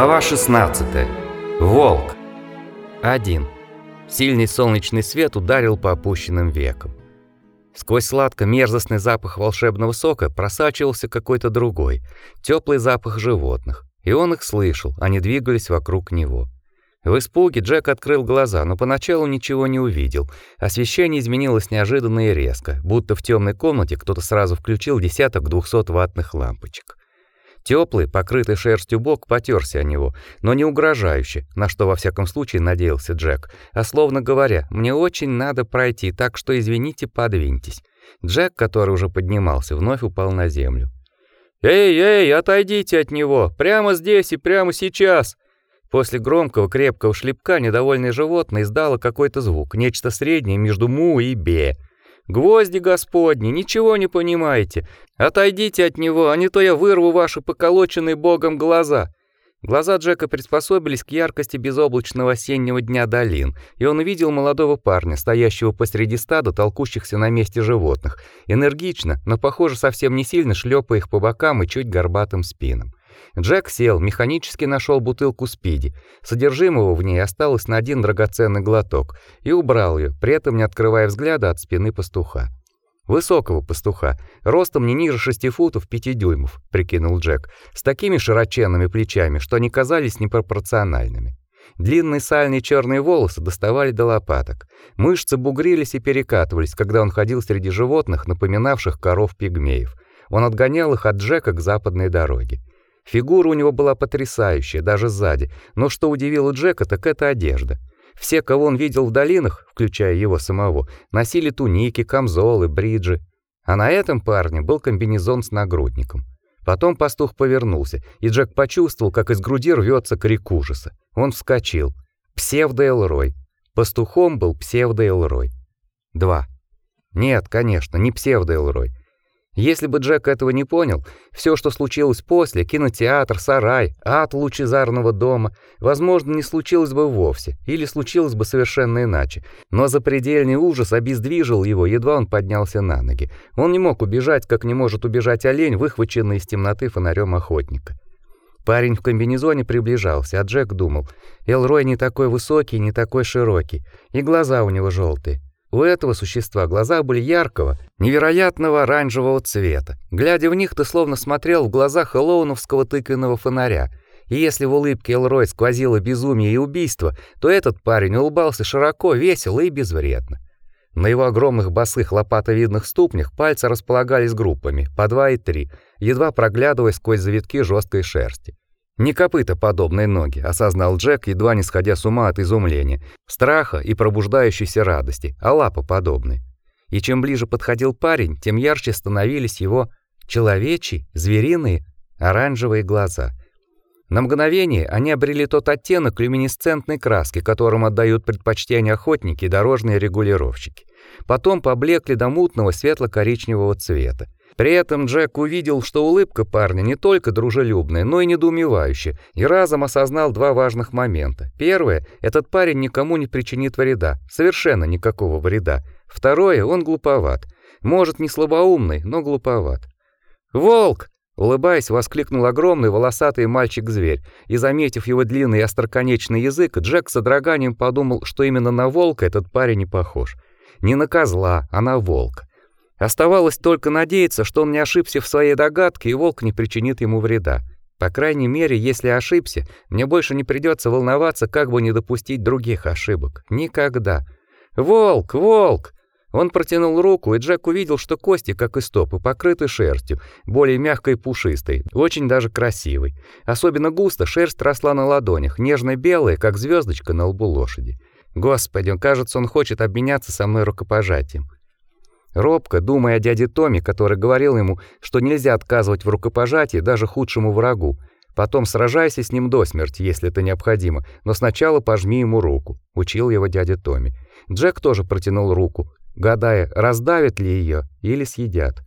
Глава 16. Волк. 1. Сильный солнечный свет ударил по опущенным векам. Сквозь сладко-мерзостный запах волшебного сока просачивался какой-то другой, теплый запах животных, и он их слышал, они двигались вокруг него. В испуге Джек открыл глаза, но поначалу ничего не увидел. Освещение изменилось неожиданно и резко, будто в темной комнате кто-то сразу включил десяток 200-ваттных лампочек. Теплый, покрытый шерстью бок потерся о него, но не угрожающе, на что во всяком случае надеялся Джек, а словно говоря: "Мне очень надо пройти, так что извините, подвиньтесь". Джек, который уже поднимался, вновь упал на землю. "Эй, эй, отойдите от него, прямо здесь и прямо сейчас". После громкого крепкого шлепка недовольное животное издало какой-то звук, нечто среднее между му и бе. Гвозди господни, ничего не понимаете. Отойдите от него, а не то я вырву ваши поколоченные богом глаза. Глаза Джека приспособились к яркости безоблачного осеннего дня долин, и он увидел молодого парня, стоящего посреди стада толкущихся на месте животных, энергично, но, похоже, совсем не сильно шлепая их по бокам и чуть горбатым спинам. Джек сел, механически нашел бутылку спиди. Содержимого в ней осталось на один драгоценный глоток и убрал ее, при этом не открывая взгляда от спины пастуха. Высокого пастуха, ростом не ниже шести футов пяти дюймов, прикинул Джек, с такими широченными плечами, что они казались непропорциональными. Длинные сальные черные волосы доставали до лопаток. Мышцы бугрились и перекатывались, когда он ходил среди животных, напоминавших коров-пигмеев. Он отгонял их от Джека к западной дороге. Фигура у него была потрясающая, даже сзади, но что удивило Джека, так это одежда. Все, кого он видел в долинах, включая его самого, носили туники, камзолы, бриджи, а на этом парне был комбинезон с нагрудником. Потом пастух повернулся, и Джек почувствовал, как из груди рвется крик ужаса. Он вскочил. Псевдо-Элрой. Пастухом был псевдо-Элрой. 2. Нет, конечно, не псевдо-Элрой. Если бы Джек этого не понял, все, что случилось после, кинотеатр, сарай, ад лучезарного дома, возможно, не случилось бы вовсе, или случилось бы совершенно иначе. Но запредельный ужас обездвижил его, едва он поднялся на ноги. Он не мог убежать, как не может убежать олень, выхваченный из темноты фонарем охотника. Парень в комбинезоне приближался, а Джек думал: Элрой не такой высокий, не такой широкий, и глаза у него желтые. У этого существа глаза были яркого, невероятного оранжевого цвета. Глядя в них, ты словно смотрел в глаза хэллоуновского тыквенного фонаря. И если в улыбке Элрой сквозило безумие и убийство, то этот парень улыбался широко, весело и безвредно. На его огромных босых лопатовидных ступнях пальцы располагались группами, по два и три, едва проглядывая сквозь завитки жесткой шерсти. Не копыта подобные ноги, осознал Джек, едва не сходя с ума от изумления, страха и пробуждающейся радости, а лапы подобные. И чем ближе подходил парень, тем ярче становились его человечьи, звериные, оранжевые глаза. На мгновение они обрели тот оттенок люминесцентной краски, которым отдают предпочтение охотники и дорожные регулировщики. Потом поблекли до мутного светло-коричневого цвета. При этом Джек увидел, что улыбка парня не только дружелюбная, но и недоумевающая, и разом осознал два важных момента. Первое этот парень никому не причинит вреда, совершенно никакого вреда. Второе он глуповат. Может, не слабоумный, но глуповат. Волк, улыбаясь, воскликнул огромный волосатый мальчик-зверь, и заметив его длинный остроконечный язык, Джек с содроганием подумал, что именно на волка этот парень не похож. Не на козла, а на волка. Оставалось только надеяться, что он не ошибся в своей догадке и волк не причинит ему вреда. По крайней мере, если ошибся, мне больше не придется волноваться, как бы не допустить других ошибок. Никогда. Волк, волк. Он протянул руку, и Джек увидел, что кости, как и стопы, покрыты шерстью, более мягкой и пушистой, очень даже красивой. Особенно густо шерсть росла на ладонях, нежно-белая, как звездочка на лбу лошади. Господи, он, кажется, он хочет обменяться со мной рукопожатием. Робко, думая о дяде Томе, который говорил ему, что нельзя отказывать в рукопожатии даже худшему врагу. Потом сражайся с ним до смерти, если это необходимо, но сначала пожми ему руку, учил его дядя Томи. Джек тоже протянул руку, гадая, раздавят ли ее или съедят.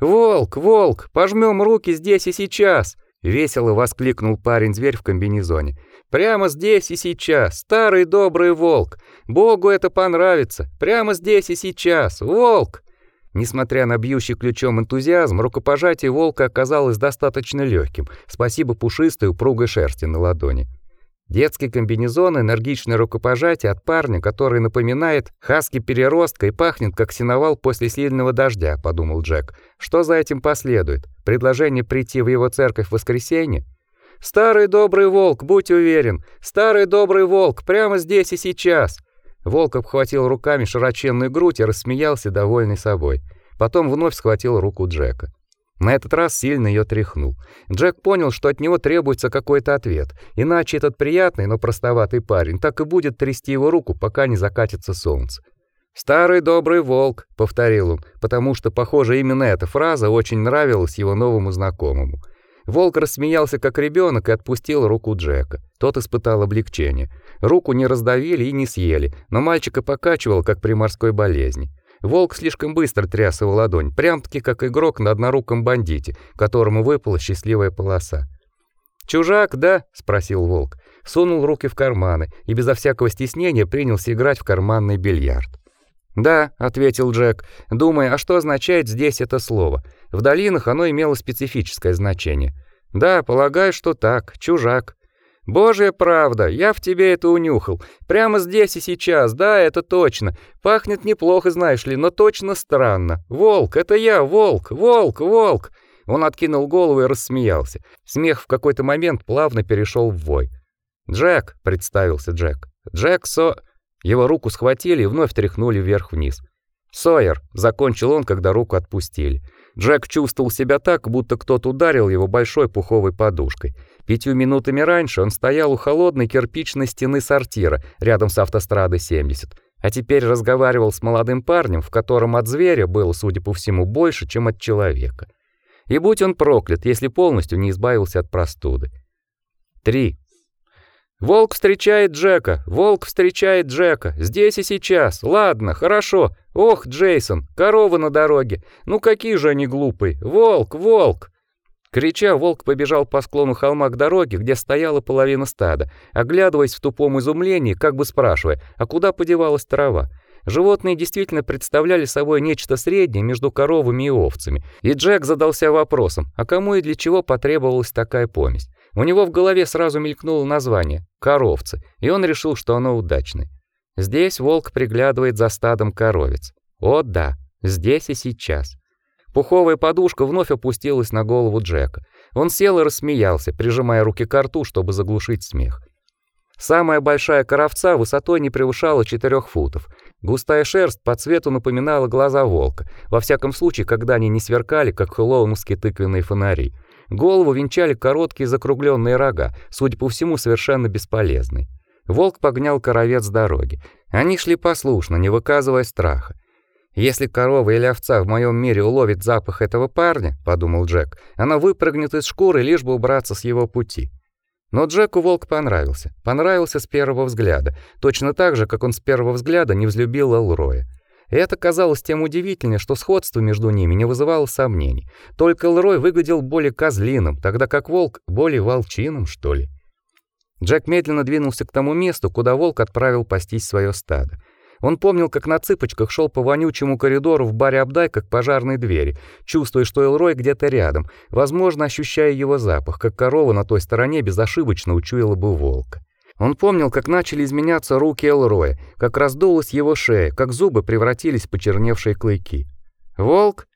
Волк, волк, пожмем руки здесь и сейчас, весело воскликнул парень-зверь в комбинезоне. Прямо здесь и сейчас, старый добрый волк. Богу это понравится. Прямо здесь и сейчас, волк. Несмотря на бьющий ключом энтузиазм, рукопожатие волка оказалось достаточно легким. Спасибо пушистой упругой шерсти на ладони. Детский комбинезон, энергичное рукопожатие от парня, который напоминает хаски-переростка и пахнет как сеновал после сильного дождя, подумал Джек. Что за этим последует? Предложение прийти в его церковь в воскресенье? Старый добрый волк, будь уверен. Старый добрый волк, прямо здесь и сейчас. Волк обхватил руками широченную грудь и рассмеялся, довольный собой. Потом вновь схватил руку Джека. На этот раз сильно ее тряхнул. Джек понял, что от него требуется какой-то ответ, иначе этот приятный, но простоватый парень так и будет трясти его руку, пока не закатится солнце. «Старый добрый волк», — повторил он, потому что, похоже, именно эта фраза очень нравилась его новому знакомому. Волк рассмеялся как ребенок и отпустил руку Джека. Тот испытал облегчение. Руку не раздавили и не съели, но мальчика покачивал, как при морской болезни. Волк слишком быстро тряс его ладонь, прям-таки как игрок на одноруком бандите, которому выпала счастливая полоса. «Чужак, да?» — спросил волк. Сунул руки в карманы и безо всякого стеснения принялся играть в карманный бильярд. «Да», — ответил Джек, думая, а что означает здесь это слово. В долинах оно имело специфическое значение. «Да, полагаю, что так, чужак». Божья правда, я в тебе это унюхал. Прямо здесь и сейчас, да, это точно. Пахнет неплохо, знаешь ли, но точно странно. Волк, это я, волк, волк, волк. Он откинул голову и рассмеялся. Смех в какой-то момент плавно перешел в вой. Джек, представился Джек. Джек Со Его руку схватили и вновь тряхнули вверх-вниз. Сойер, закончил он, когда руку отпустили. Джек чувствовал себя так, будто кто-то ударил его большой пуховой подушкой. Пятью минутами раньше он стоял у холодной кирпичной стены сортира рядом с автострадой 70, а теперь разговаривал с молодым парнем, в котором от зверя было, судя по всему, больше, чем от человека. И будь он проклят, если полностью не избавился от простуды. 3. Волк встречает Джека. Волк встречает Джека. Здесь и сейчас. Ладно, хорошо. Ох, Джейсон, корова на дороге. Ну какие же они глупые. Волк, волк. Крича, волк побежал по склону холма к дороге, где стояла половина стада, оглядываясь в тупом изумлении, как бы спрашивая: "А куда подевалась трава?" Животные действительно представляли собой нечто среднее между коровами и овцами. И Джек задался вопросом: а кому и для чего потребовалась такая помесь? У него в голове сразу мелькнуло название коровцы, и он решил, что оно удачное. Здесь волк приглядывает за стадом коровец. О да, здесь и сейчас. Пуховая подушка вновь опустилась на голову Джека. Он сел и рассмеялся, прижимая руки к рту, чтобы заглушить смех. Самая большая коровца высотой не превышала четырех футов. Густая шерсть по цвету напоминала глаза волка, во всяком случае, когда они не сверкали, как хэллоуинские тыквенные фонари. Голову венчали короткие закругленные рога, судя по всему, совершенно бесполезные. Волк погнал коровец с дороги. Они шли послушно, не выказывая страха. Если корова или овца в моем мире уловит запах этого парня, подумал Джек, она выпрыгнет из шкуры, лишь бы убраться с его пути. Но Джеку волк понравился. Понравился с первого взгляда, точно так же, как он с первого взгляда не взлюбил Элроя. Это казалось тем удивительнее, что сходство между ними не вызывало сомнений. Только Элрой выглядел более козлиным, тогда как волк более волчиным, что ли. Джек медленно двинулся к тому месту, куда волк отправил пастись свое стадо. Он помнил, как на цыпочках шел по вонючему коридору в баре Абдайка к пожарной двери, чувствуя, что Элрой где-то рядом, возможно, ощущая его запах, как корова на той стороне безошибочно учуяла бы волка. Он помнил, как начали изменяться руки Элроя, как раздулась его шея, как зубы превратились в почерневшие клыки. «Волк?»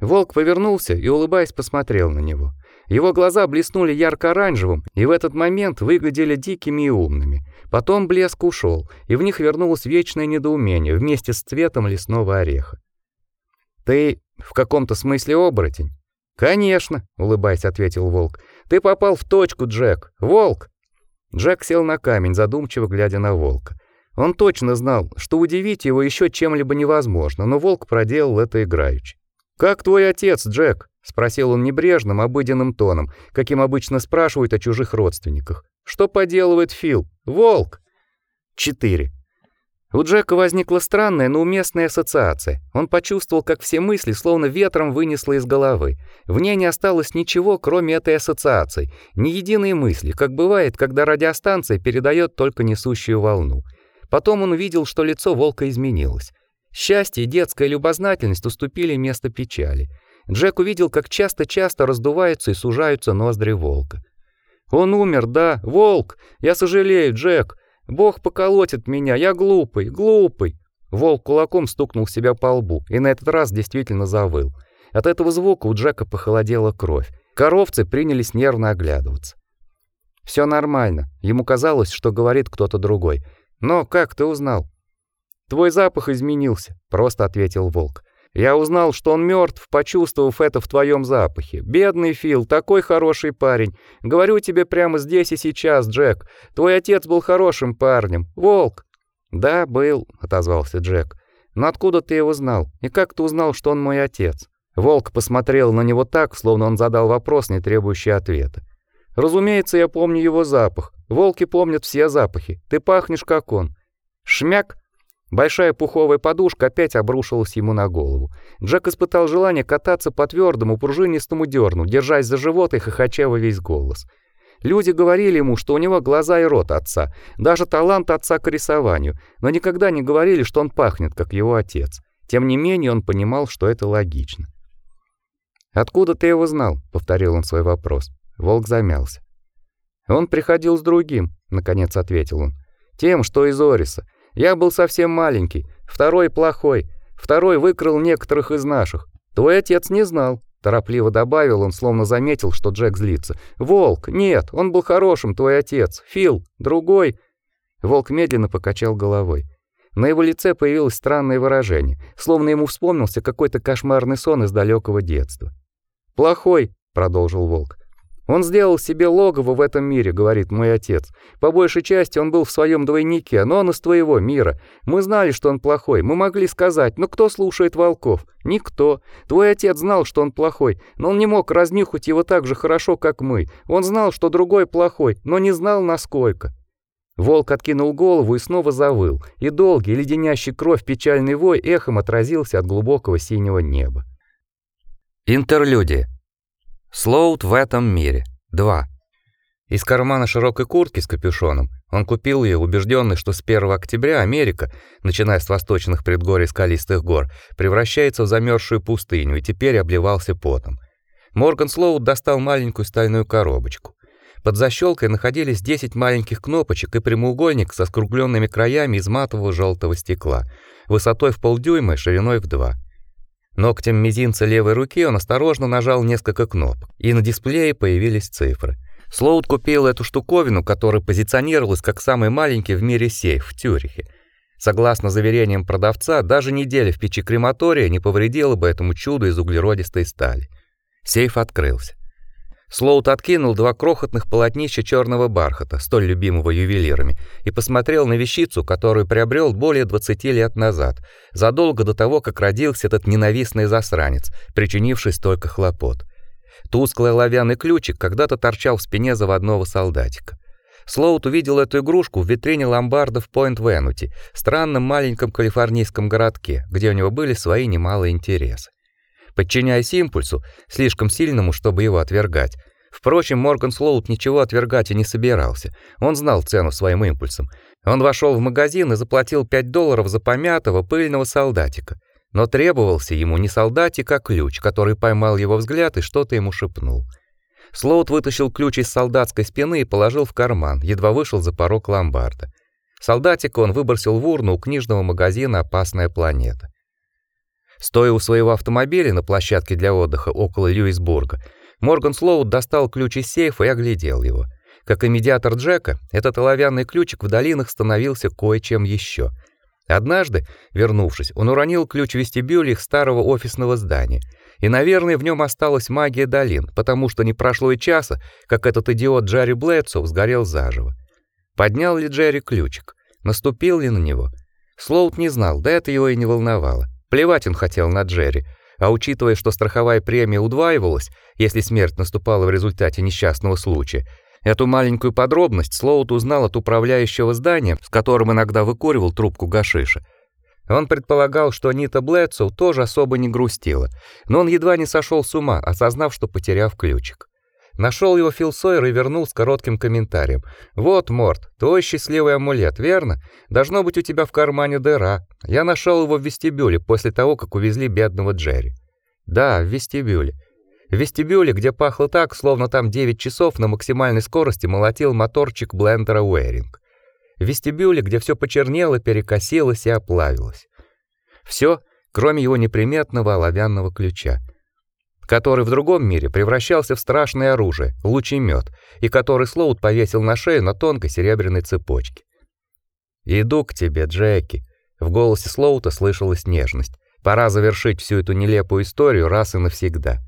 Волк повернулся и, улыбаясь, посмотрел на него. Его глаза блеснули ярко-оранжевым и в этот момент выглядели дикими и умными. Потом блеск ушел, и в них вернулось вечное недоумение вместе с цветом лесного ореха. «Ты в каком-то смысле оборотень?» «Конечно», — улыбаясь, ответил волк. «Ты попал в точку, Джек. Волк!» Джек сел на камень, задумчиво глядя на волка. Он точно знал, что удивить его еще чем-либо невозможно, но волк проделал это играючи. «Как твой отец, Джек?» — спросил он небрежным, обыденным тоном, каким обычно спрашивают о чужих родственниках. «Что поделывает Фил? Волк!» Четыре. У Джека возникла странная, но уместная ассоциация. Он почувствовал, как все мысли словно ветром вынесло из головы. В ней не осталось ничего, кроме этой ассоциации, ни единой мысли, как бывает, когда радиостанция передает только несущую волну. Потом он увидел, что лицо волка изменилось. Счастье и детская любознательность уступили место печали. Джек увидел, как часто-часто раздуваются и сужаются ноздри волка. Он умер, да, волк. Я сожалею, Джек. Бог поколотит меня. Я глупый, глупый. Волк кулаком стукнул себя по лбу и на этот раз действительно завыл. От этого звука у Джека похолодела кровь. Коровцы принялись нервно оглядываться. Все нормально. Ему казалось, что говорит кто-то другой. Но как ты узнал? Твой запах изменился, просто ответил волк. Я узнал, что он мертв, почувствовав это в твоем запахе. Бедный Фил, такой хороший парень. Говорю тебе прямо здесь и сейчас, Джек. Твой отец был хорошим парнем. Волк. Да, был, отозвался Джек. Но откуда ты его знал? И как ты узнал, что он мой отец? Волк посмотрел на него так, словно он задал вопрос, не требующий ответа. Разумеется, я помню его запах. Волки помнят все запахи. Ты пахнешь как он. Шмяк. Большая пуховая подушка опять обрушилась ему на голову. Джек испытал желание кататься по твердому пружинистому дерну, держась за живот и хохоча во весь голос. Люди говорили ему, что у него глаза и рот отца, даже талант отца к рисованию, но никогда не говорили, что он пахнет, как его отец. Тем не менее, он понимал, что это логично. «Откуда ты его знал?» — повторил он свой вопрос. Волк замялся. «Он приходил с другим», — наконец ответил он. «Тем, что из Ориса. Я был совсем маленький, второй плохой, второй выкрал некоторых из наших. Твой отец не знал, торопливо добавил он, словно заметил, что Джек злится. Волк, нет, он был хорошим, твой отец. Фил, другой. Волк медленно покачал головой. На его лице появилось странное выражение, словно ему вспомнился какой-то кошмарный сон из далекого детства. "Плохой", продолжил Волк. Он сделал себе логово в этом мире, говорит мой отец. По большей части он был в своем двойнике, но он из твоего мира. Мы знали, что он плохой. Мы могли сказать: "Но кто слушает волков?" Никто. Твой отец знал, что он плохой, но он не мог разнюхать его так же хорошо, как мы. Он знал, что другой плохой, но не знал насколько. Волк откинул голову и снова завыл, и долгий, леденящий кровь печальный вой эхом отразился от глубокого синего неба. Интерлюдия. Слоут в этом мире. 2. Из кармана широкой куртки с капюшоном он купил ее, убежденный, что с 1 октября Америка, начиная с восточных предгорий скалистых гор, превращается в замерзшую пустыню и теперь обливался потом. Морган Слоут достал маленькую стальную коробочку. Под защелкой находились 10 маленьких кнопочек и прямоугольник со скругленными краями из матового желтого стекла, высотой в полдюйма и шириной в 2. Ногтем мизинца левой руки он осторожно нажал несколько кнопок, и на дисплее появились цифры. Слоут купил эту штуковину, которая позиционировалась как самый маленький в мире сейф в Тюрихе. Согласно заверениям продавца, даже неделя в печи крематория не повредила бы этому чуду из углеродистой стали. Сейф открылся. Слоут откинул два крохотных полотнища черного бархата, столь любимого ювелирами, и посмотрел на вещицу, которую приобрел более 20 лет назад, задолго до того, как родился этот ненавистный засранец, причинивший столько хлопот. Тусклый оловянный ключик когда-то торчал в спине заводного солдатика. Слоут увидел эту игрушку в витрине ломбарда в Пойнт-Венути, странном маленьком калифорнийском городке, где у него были свои немалые интересы подчиняясь импульсу, слишком сильному, чтобы его отвергать. Впрочем, Морган Слоут ничего отвергать и не собирался. Он знал цену своим импульсам. Он вошел в магазин и заплатил 5 долларов за помятого пыльного солдатика. Но требовался ему не солдатик, а ключ, который поймал его взгляд и что-то ему шепнул. Слоут вытащил ключ из солдатской спины и положил в карман, едва вышел за порог ломбарда. Солдатик он выбросил в урну у книжного магазина «Опасная планета». Стоя у своего автомобиля на площадке для отдыха около Льюисбурга, Морган Слоуд достал ключ из сейфа и оглядел его. Как и медиатор Джека, этот оловянный ключик в долинах становился кое-чем еще. Однажды, вернувшись, он уронил ключ в вестибюле их старого офисного здания. И, наверное, в нем осталась магия долин, потому что не прошло и часа, как этот идиот Джерри Блэдсоу сгорел заживо. Поднял ли Джерри ключик? Наступил ли на него? Слоут не знал, да это его и не волновало. Плевать он хотел на Джерри, а учитывая, что страховая премия удваивалась, если смерть наступала в результате несчастного случая, эту маленькую подробность Слоут узнал от управляющего здания, с которым иногда выкуривал трубку гашиша. Он предполагал, что Нита Блэдсоу тоже особо не грустила, но он едва не сошел с ума, осознав, что потеряв ключик. Нашел его Фил Сойер и вернул с коротким комментарием. «Вот, Морт, твой счастливый амулет, верно? Должно быть у тебя в кармане дыра. Я нашел его в вестибюле после того, как увезли бедного Джерри». «Да, в вестибюле. В вестибюле, где пахло так, словно там 9 часов на максимальной скорости молотил моторчик блендера Уэринг. В вестибюле, где все почернело, перекосилось и оплавилось. Все, кроме его неприметного оловянного ключа который в другом мире превращался в страшное оружие лучемет, и который Слоут повесил на шею на тонкой серебряной цепочке. "Иду к тебе, Джеки", в голосе Слоута слышалась нежность. Пора завершить всю эту нелепую историю раз и навсегда.